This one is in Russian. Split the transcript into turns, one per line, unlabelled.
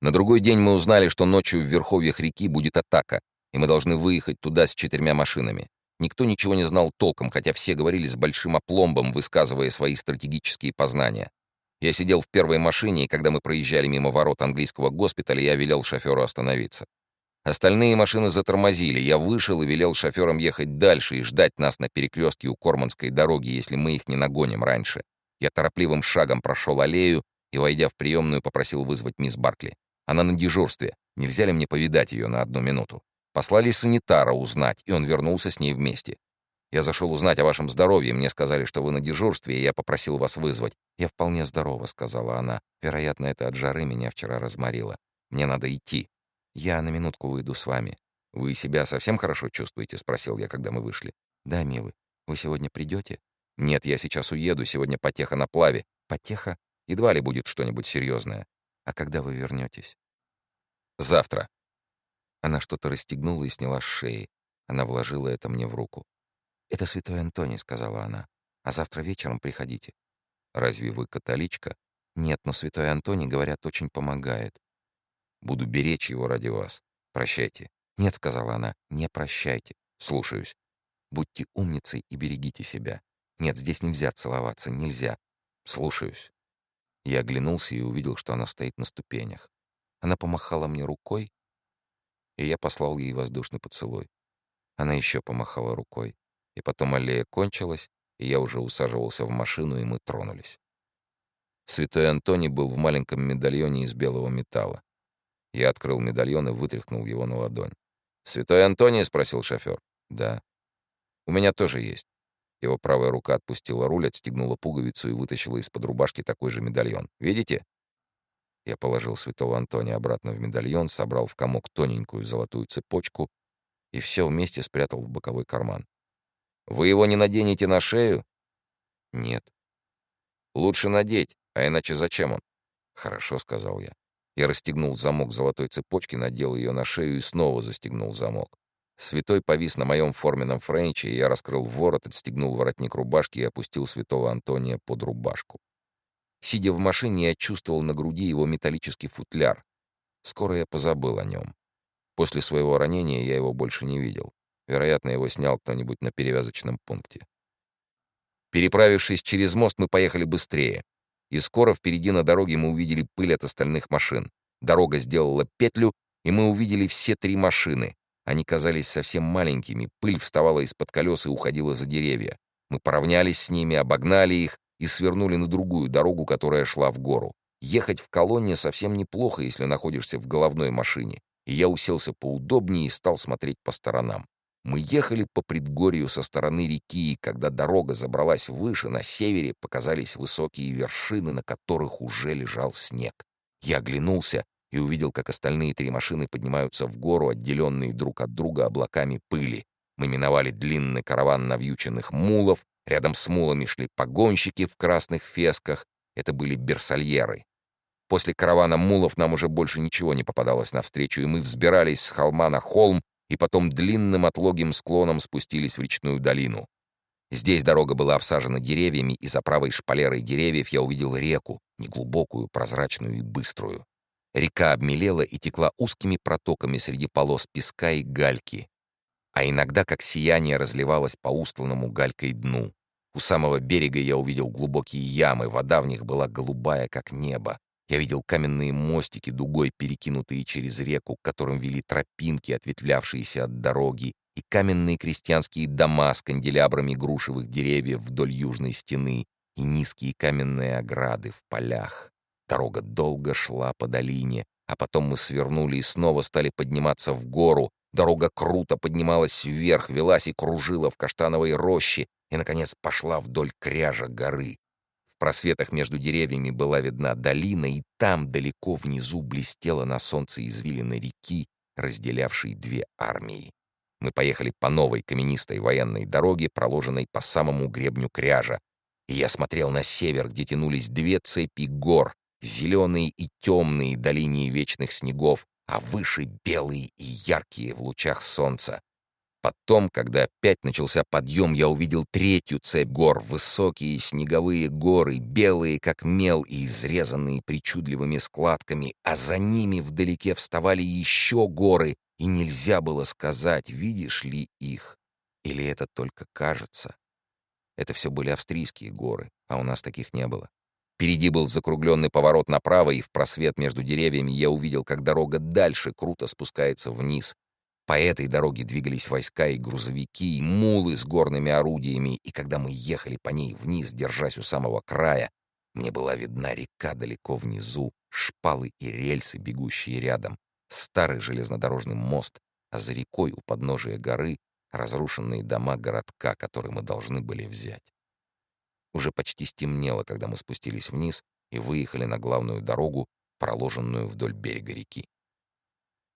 На другой день мы узнали, что ночью в верховьях реки будет атака, и мы должны выехать туда с четырьмя машинами. Никто ничего не знал толком, хотя все говорили с большим опломбом, высказывая свои стратегические познания. Я сидел в первой машине, и когда мы проезжали мимо ворот английского госпиталя, я велел шоферу остановиться. Остальные машины затормозили. Я вышел и велел шоферам ехать дальше и ждать нас на перекрестке у Корманской дороги, если мы их не нагоним раньше. Я торопливым шагом прошел аллею и, войдя в приемную, попросил вызвать мисс Баркли. Она на дежурстве. Нельзя ли мне повидать ее на одну минуту? Послали санитара узнать, и он вернулся с ней вместе. Я зашел узнать о вашем здоровье. Мне сказали, что вы на дежурстве, и я попросил вас вызвать. Я вполне здорова, сказала она. Вероятно, это от жары меня вчера разморило. Мне надо идти. Я на минутку выйду с вами. Вы себя совсем хорошо чувствуете? спросил я, когда мы вышли. Да, милый. Вы сегодня придете? Нет, я сейчас уеду. Сегодня потеха на плаве. Потеха? Едва ли будет что-нибудь серьезное. А когда вы вернетесь? Завтра. Она что-то расстегнула и сняла с шеи. Она вложила это мне в руку. «Это святой Антоний», — сказала она. «А завтра вечером приходите». «Разве вы католичка?» «Нет, но святой Антоний, говорят, очень помогает». «Буду беречь его ради вас. Прощайте». «Нет», — сказала она, — «не прощайте». «Слушаюсь». «Будьте умницей и берегите себя». «Нет, здесь нельзя целоваться, нельзя». «Слушаюсь». Я оглянулся и увидел, что она стоит на ступенях. Она помахала мне рукой, и я послал ей воздушный поцелуй. Она еще помахала рукой. И потом аллея кончилась, и я уже усаживался в машину, и мы тронулись. Святой Антоний был в маленьком медальоне из белого металла. Я открыл медальон и вытряхнул его на ладонь. «Святой Антоний?» — спросил шофер. «Да». «У меня тоже есть». Его правая рука отпустила руль, отстегнула пуговицу и вытащила из-под рубашки такой же медальон. «Видите?» Я положил святого Антония обратно в медальон, собрал в комок тоненькую золотую цепочку и все вместе спрятал в боковой карман. «Вы его не наденете на шею?» «Нет». «Лучше надеть, а иначе зачем он?» «Хорошо», — сказал я. Я расстегнул замок золотой цепочки, надел ее на шею и снова застегнул замок. Святой повис на моем форменном френче, и я раскрыл ворот, отстегнул воротник рубашки и опустил святого Антония под рубашку. Сидя в машине, я чувствовал на груди его металлический футляр. Скоро я позабыл о нем. После своего ранения я его больше не видел. Вероятно, его снял кто-нибудь на перевязочном пункте. Переправившись через мост, мы поехали быстрее. И скоро впереди на дороге мы увидели пыль от остальных машин. Дорога сделала петлю, и мы увидели все три машины. Они казались совсем маленькими, пыль вставала из-под колес и уходила за деревья. Мы поравнялись с ними, обогнали их и свернули на другую дорогу, которая шла в гору. Ехать в колонне совсем неплохо, если находишься в головной машине. И я уселся поудобнее и стал смотреть по сторонам. Мы ехали по предгорью со стороны реки, и когда дорога забралась выше, на севере показались высокие вершины, на которых уже лежал снег. Я оглянулся и увидел, как остальные три машины поднимаются в гору, отделенные друг от друга облаками пыли. Мы миновали длинный караван навьюченных мулов, Рядом с мулами шли погонщики в красных фесках. Это были берсальеры. После каравана мулов нам уже больше ничего не попадалось навстречу, и мы взбирались с холма на холм и потом длинным отлогим склоном спустились в речную долину. Здесь дорога была обсажена деревьями, и за правой шпалерой деревьев я увидел реку, неглубокую, прозрачную и быструю. Река обмелела и текла узкими протоками среди полос песка и гальки, а иногда как сияние разливалось по устланному галькой дну. У самого берега я увидел глубокие ямы, вода в них была голубая, как небо. Я видел каменные мостики, дугой перекинутые через реку, к которым вели тропинки, ответвлявшиеся от дороги, и каменные крестьянские дома с канделябрами грушевых деревьев вдоль южной стены, и низкие каменные ограды в полях. Дорога долго шла по долине, а потом мы свернули и снова стали подниматься в гору. Дорога круто поднималась вверх, велась и кружила в каштановой роще, и, наконец, пошла вдоль кряжа горы. В просветах между деревьями была видна долина, и там, далеко внизу, блестела на солнце извилина реки, разделявшей две армии. Мы поехали по новой каменистой военной дороге, проложенной по самому гребню кряжа, и я смотрел на север, где тянулись две цепи гор, зеленые и темные до линии вечных снегов, а выше белые и яркие в лучах солнца. Потом, когда опять начался подъем, я увидел третью цепь гор, высокие снеговые горы, белые как мел и изрезанные причудливыми складками, а за ними вдалеке вставали еще горы, и нельзя было сказать, видишь ли их, или это только кажется. Это все были австрийские горы, а у нас таких не было. Впереди был закругленный поворот направо, и в просвет между деревьями я увидел, как дорога дальше круто спускается вниз, по этой дороге двигались войска и грузовики, и мулы с горными орудиями, и когда мы ехали по ней вниз, держась у самого края, мне была видна река далеко внизу, шпалы и рельсы, бегущие рядом, старый железнодорожный мост, а за рекой у подножия горы разрушенные дома городка, который мы должны были взять. Уже почти стемнело, когда мы спустились вниз и выехали на главную дорогу, проложенную вдоль берега реки.